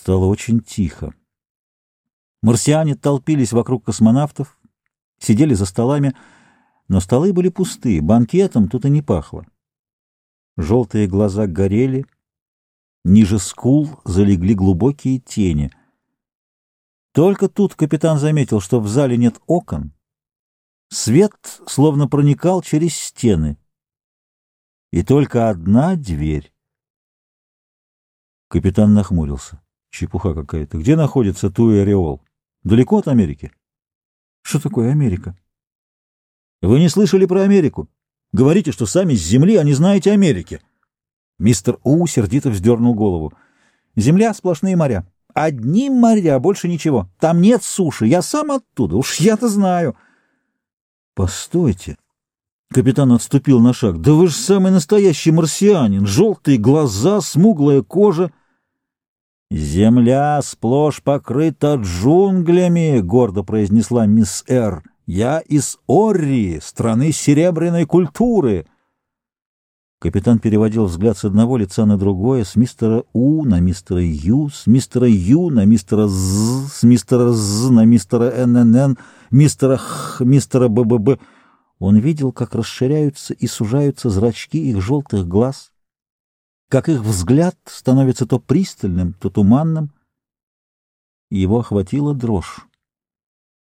Стало очень тихо. Марсиане толпились вокруг космонавтов, сидели за столами, но столы были пустые, банкетом тут и не пахло. Желтые глаза горели, ниже скул залегли глубокие тени. Только тут капитан заметил, что в зале нет окон. Свет словно проникал через стены. И только одна дверь. Капитан нахмурился. Чепуха какая-то. Где находится Туэриол? Далеко от Америки? Что такое Америка? Вы не слышали про Америку? Говорите, что сами с Земли, а не знаете Америки. Мистер У сердито вздернул голову. Земля — сплошные моря. Одни моря, больше ничего. Там нет суши. Я сам оттуда. Уж я-то знаю. Постойте. Капитан отступил на шаг. Да вы же самый настоящий марсианин. Желтые глаза, смуглая кожа. «Земля сплошь покрыта джунглями», — гордо произнесла мисс Р. «Я из Орри, страны серебряной культуры». Капитан переводил взгляд с одного лица на другое, с мистера У на мистера Ю, с мистера Ю на мистера З, с мистера З на мистера ННН, мистера Х, мистера БББ. Он видел, как расширяются и сужаются зрачки их желтых глаз, как их взгляд становится то пристальным, то туманным. Его охватила дрожь.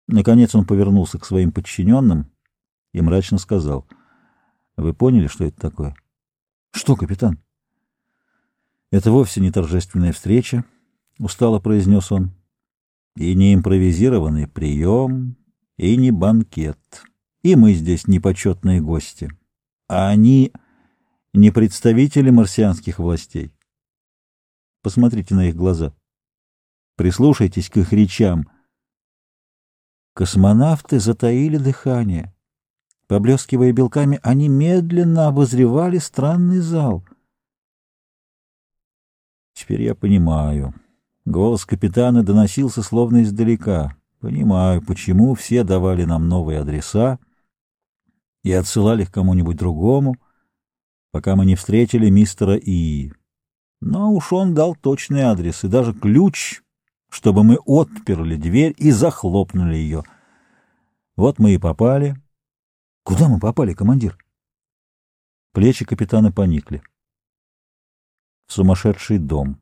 Наконец он повернулся к своим подчиненным и мрачно сказал, «Вы поняли, что это такое?» «Что, капитан?» «Это вовсе не торжественная встреча», — устало произнес он, «и не импровизированный прием, и не банкет, и мы здесь не почетные гости, а они...» не представители марсианских властей. Посмотрите на их глаза. Прислушайтесь к их речам. Космонавты затаили дыхание. Поблескивая белками, они медленно обозревали странный зал. Теперь я понимаю. Голос капитана доносился словно издалека. Понимаю, почему все давали нам новые адреса и отсылали к кому-нибудь другому, пока мы не встретили мистера И. Но уж он дал точный адрес и даже ключ, чтобы мы отперли дверь и захлопнули ее. Вот мы и попали. Куда мы попали, командир? Плечи капитана поникли. В сумасшедший дом.